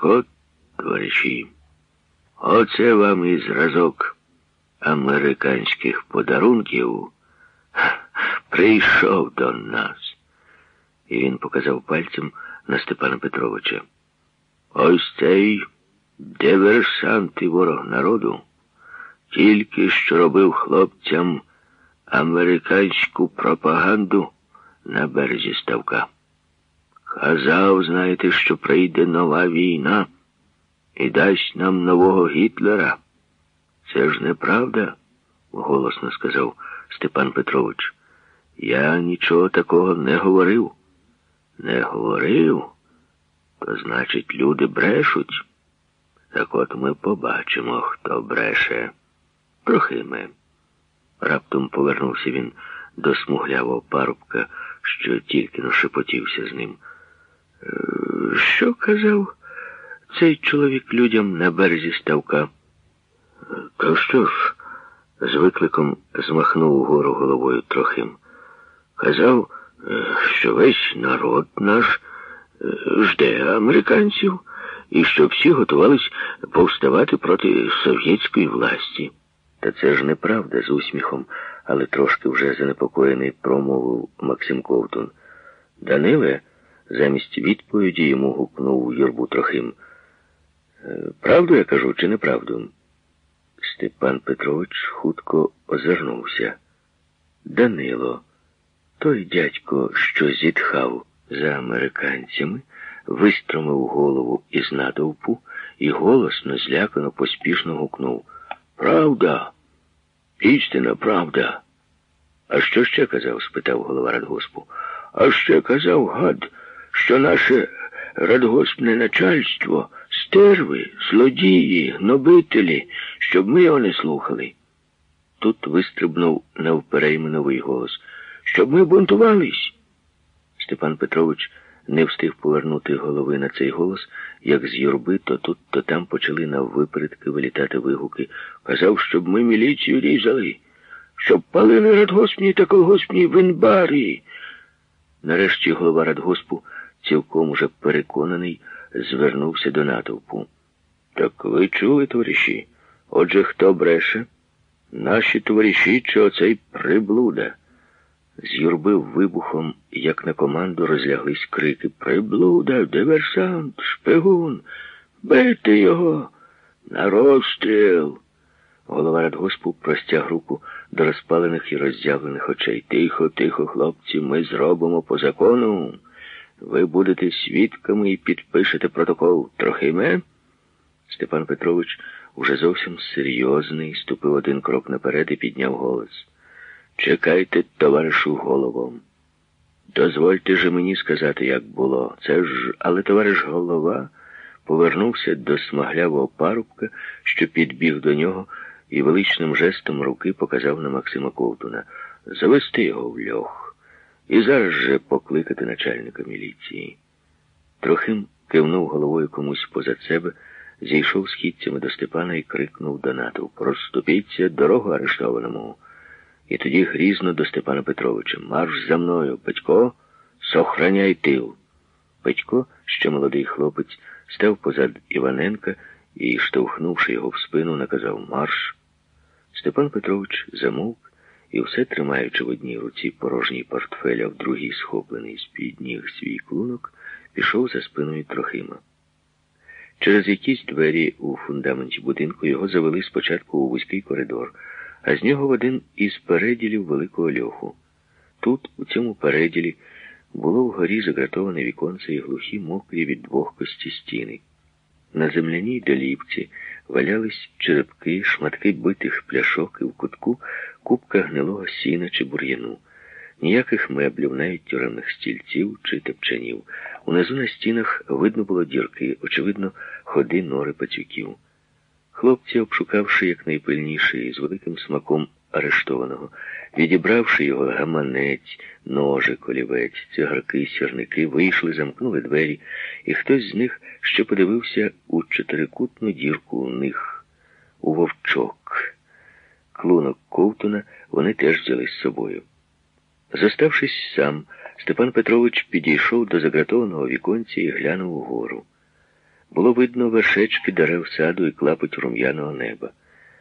Так от, товариші, оце вам і зразок американських подарунків прийшов до нас. І він показав пальцем на Степана Петровича. Ось цей диверсант і ворог народу тільки що робив хлопцям американську пропаганду на березі ставка. Казав, знаєте, що прийде нова війна і дасть нам нового Гітлера. Це ж неправда, голосно сказав Степан Петрович. Я нічого такого не говорив. Не говорив, то значить, люди брешуть. Так от ми побачимо, хто бреше. Трохиме. Раптом повернувся він до смуглявого парубка, що тільки нашепотівся з ним. «Е, що казав цей чоловік людям на березі ставка? Та що ж? з викликом змахнув угору головою трохим. Казав, е, що весь народ наш е, жде американців і що всі готувались повставати проти совєтської власті. Та це ж неправда з усміхом, але трошки вже занепокоєний промовив Максим Ковтун. Даниле замість відповіді йому гукнув юрбу трохим. «Е, правду я кажу, чи неправду? Степан Петрович хутко озирнувся. Данило, той дядько, що зітхав за американцями, вистромив голову із натовпу і голосно, злякано, поспішно гукнув. Правда, істина правда. А що ще казав? спитав голова радгоспу. А ще казав гад, що наше радгоспне начальство стерви, злодії, гнобителі, щоб ми його не слухали. Тут вистрибнув навперейми новий голос. Щоб ми бунтувались. Степан Петрович не встиг повернути голови на цей голос, як з юрби то тут, то там почали наввипередки вилітати вигуки. Казав, щоб ми міліцію різали, щоб палили радгоспні та колгоспні винбарі. Нарешті голова радгоспу, цілком уже переконаний, звернувся до натовпу. Так ви чули, товариші? Отже, хто бреше? Наші товариші чи оцей приблуда? З юрби вибухом, як на команду, розляглись крики Приблуда, диверсант, шпигун, бити його, на розстріл. Голова радгоспу простяг руку до розпалених і роззявлених очей. Тихо, тихо, хлопці, ми зробимо по закону. Ви будете свідками і підпишете протокол. Трохиме? Степан Петрович уже зовсім серйозний, ступив один крок наперед і підняв голос. Чекайте, товаришу головом. Дозвольте же мені сказати, як було. Це ж, але товариш голова повернувся до смаглявого парубка, що підбіг до нього і величним жестом руки показав на Максима Ковтуна завести його в льох і зараз же покликати начальника міліції. Трохим кивнув головою комусь позад себе, зійшов східцями до Степана і крикнув до натовпу «Розступіться, дорогу арештованому. І тоді грізно до Степана Петровича. Марш за мною, Петько, сохраняй тил. Петько, ще молодий хлопець, став позад Іваненка і, штовхнувши його в спину, наказав марш. Степан Петрович замовк і, все тримаючи в одній руці порожній портфель, а в другій схоплений з-під ніг свій клунок, пішов за спиною Трохима. Через якісь двері у фундаменті будинку його завели спочатку у вузький коридор а з нього в один із переділів великого льоху. Тут, у цьому переділі, було вгорі загратоване віконце і глухі мокрі від двох кості стіни. На земляній долівці валялись черепки, шматки битих пляшок і в кутку купка гнилого сіна чи бур'яну. Ніяких меблів, навіть тюремних стільців чи тепчанів. Унизу на стінах видно було дірки, очевидно, ходи нори пацюків. Хлопці, обшукавши якнайпильніше і з великим смаком арештованого, відібравши його гаманець, ножик, олівець, цигарки, сірники, вийшли, замкнули двері, і хтось з них ще подивився у чотирикутну дірку у них, у вовчок. Клунок Ковтуна вони теж взяли з собою. Зоставшись сам, Степан Петрович підійшов до загратованого віконця і глянув угору. було видно вершечки дерев саду і клапоть рум'яного неба.